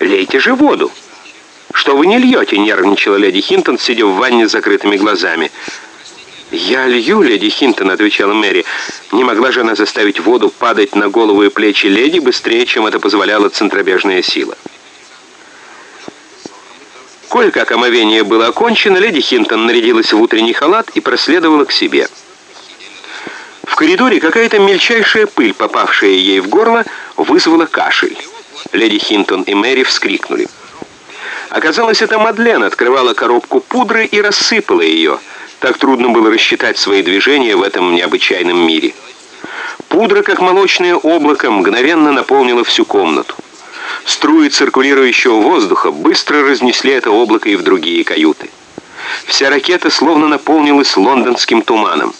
«Лейте же воду!» «Что вы не льете?» — нервничала леди Хинтон, сидя в ванне с закрытыми глазами. «Я лью, леди Хинтон», — отвечала Мэри. Не могла же она заставить воду падать на голову и плечи леди быстрее, чем это позволяла центробежная сила. Коль-как омовение было окончено, леди Хинтон нарядилась в утренний халат и проследовала к себе. В коридоре какая-то мельчайшая пыль, попавшая ей в горло, вызвала кашель. Леди Хинтон и Мэри вскрикнули. Оказалось, это Мадлен открывала коробку пудры и рассыпала ее. Так трудно было рассчитать свои движения в этом необычайном мире. Пудра, как молочное облако, мгновенно наполнила всю комнату. Струи циркулирующего воздуха быстро разнесли это облако и в другие каюты. Вся ракета словно наполнилась лондонским туманом.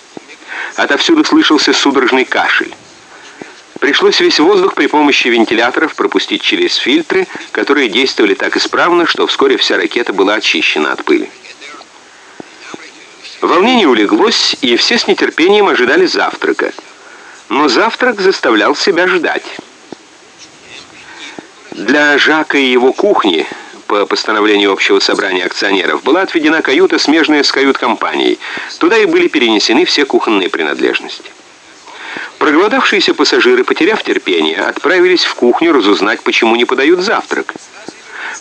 Отовсюду слышался судорожный кашель. Пришлось весь воздух при помощи вентиляторов пропустить через фильтры, которые действовали так исправно, что вскоре вся ракета была очищена от пыли. Волнение улеглось, и все с нетерпением ожидали завтрака. Но завтрак заставлял себя ждать. Для Жака и его кухни по постановлению общего собрания акционеров была отведена каюта, смежная с кают-компанией. Туда и были перенесены все кухонные принадлежности. Проголодавшиеся пассажиры, потеряв терпение, отправились в кухню разузнать, почему не подают завтрак.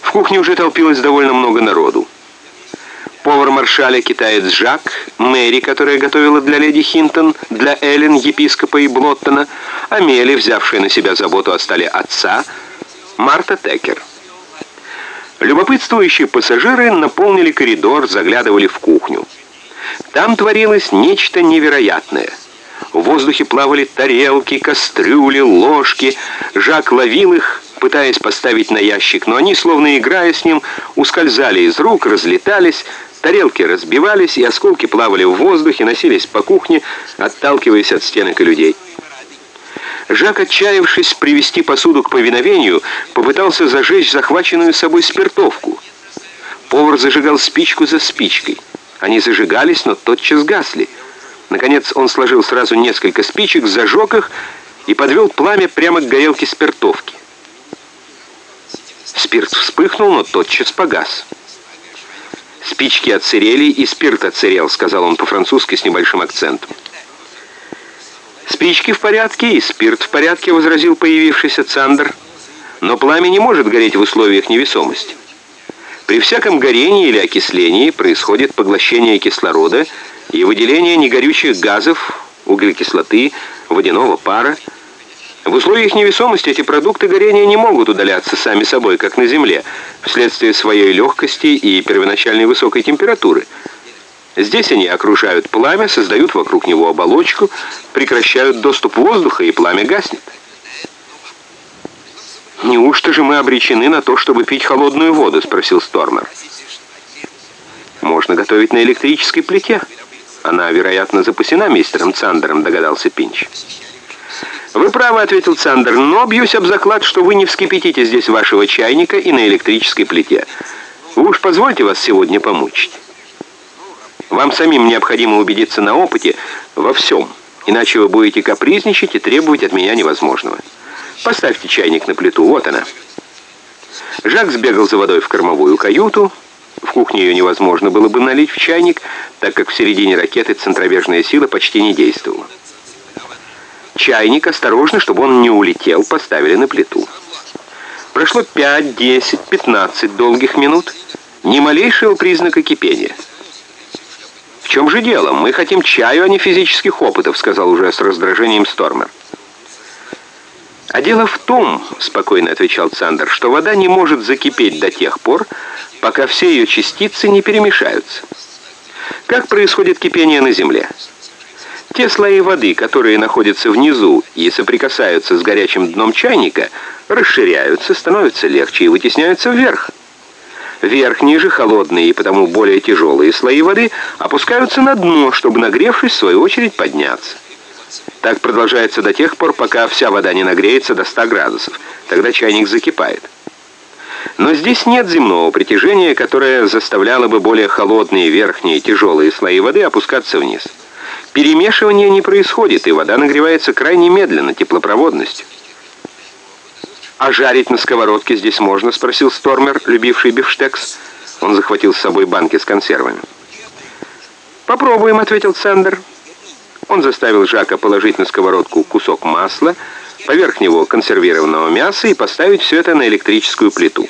В кухне уже толпилось довольно много народу. Повар маршаля китаец Жак, Мэри, которая готовила для леди Хинтон, для Эллен, епископа и Блоттона, Амели, взявшая на себя заботу о столе отца, Марта Текер. Любопытствующие пассажиры наполнили коридор, заглядывали в кухню. Там творилось нечто невероятное. В воздухе плавали тарелки, кастрюли, ложки. Жак ловил их, пытаясь поставить на ящик, но они, словно играя с ним, ускользали из рук, разлетались, тарелки разбивались, и осколки плавали в воздухе, носились по кухне, отталкиваясь от стенок и людей. Жак, отчаявшись привести посуду к повиновению, попытался зажечь захваченную собой спиртовку. Повар зажигал спичку за спичкой. Они зажигались, но тотчас гасли. Наконец он сложил сразу несколько спичек, зажег их и подвел пламя прямо к горелке спиртовки. Спирт вспыхнул, но тотчас погас. «Спички отсырели, и спирт отсырел», — сказал он по-французски с небольшим акцентом. «Спички в порядке и спирт в порядке», — возразил появившийся Цандер. «Но пламя не может гореть в условиях невесомости. При всяком горении или окислении происходит поглощение кислорода и выделение негорючих газов, углекислоты, водяного пара. В условиях невесомости эти продукты горения не могут удаляться сами собой, как на Земле, вследствие своей легкости и первоначальной высокой температуры — Здесь они окружают пламя, создают вокруг него оболочку, прекращают доступ воздуха, и пламя гаснет. «Неужто же мы обречены на то, чтобы пить холодную воду?» — спросил Стормер. «Можно готовить на электрической плите. Она, вероятно, запасена мистером Цандером», — догадался Пинч. «Вы правы», — ответил Цандер, — «но бьюсь об заклад, что вы не вскипятите здесь вашего чайника и на электрической плите. Вы уж позвольте вас сегодня помучить». Вам самим необходимо убедиться на опыте во всем, иначе вы будете капризничать и требовать от меня невозможного. Поставьте чайник на плиту, вот она». Жак сбегал за водой в кормовую каюту. В кухне ее невозможно было бы налить в чайник, так как в середине ракеты центробежная сила почти не действовала. Чайник, осторожно, чтобы он не улетел, поставили на плиту. Прошло 5, 10, 15 долгих минут. Ни малейшего признака кипения. «В чем же дело? Мы хотим чаю, а не физических опытов», — сказал уже с раздражением Стормер. «А дело в том, — спокойно отвечал Цандер, — что вода не может закипеть до тех пор, пока все ее частицы не перемешаются. Как происходит кипение на Земле? Те слои воды, которые находятся внизу и соприкасаются с горячим дном чайника, расширяются, становятся легче и вытесняются вверх. Верхние же, холодные и потому более тяжелые слои воды опускаются на дно, чтобы, нагревшись, в свою очередь подняться. Так продолжается до тех пор, пока вся вода не нагреется до 100 градусов. Тогда чайник закипает. Но здесь нет земного притяжения, которое заставляло бы более холодные верхние тяжелые слои воды опускаться вниз. Перемешивание не происходит, и вода нагревается крайне медленно, теплопроводностью. «А жарить на сковородке здесь можно?» — спросил Стормер, любивший бифштекс. Он захватил с собой банки с консервами. «Попробуем», — ответил Цендер. Он заставил Жака положить на сковородку кусок масла, поверх него консервированного мяса и поставить все это на электрическую плиту.